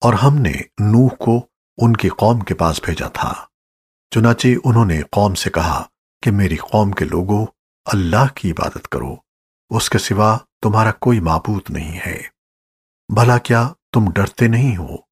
اور ہم نے نوح کو ان کی قوم کے پاس بھیجا تھا۔ چنانچہ انہوں نے قوم سے کہا کہ میری قوم کے لوگوں، اللہ کی عبادت کرو، اس کے سوا تمہارا کوئی معبود نہیں ہے۔ بھلا کیا تم ڈرتے نہیں ہو؟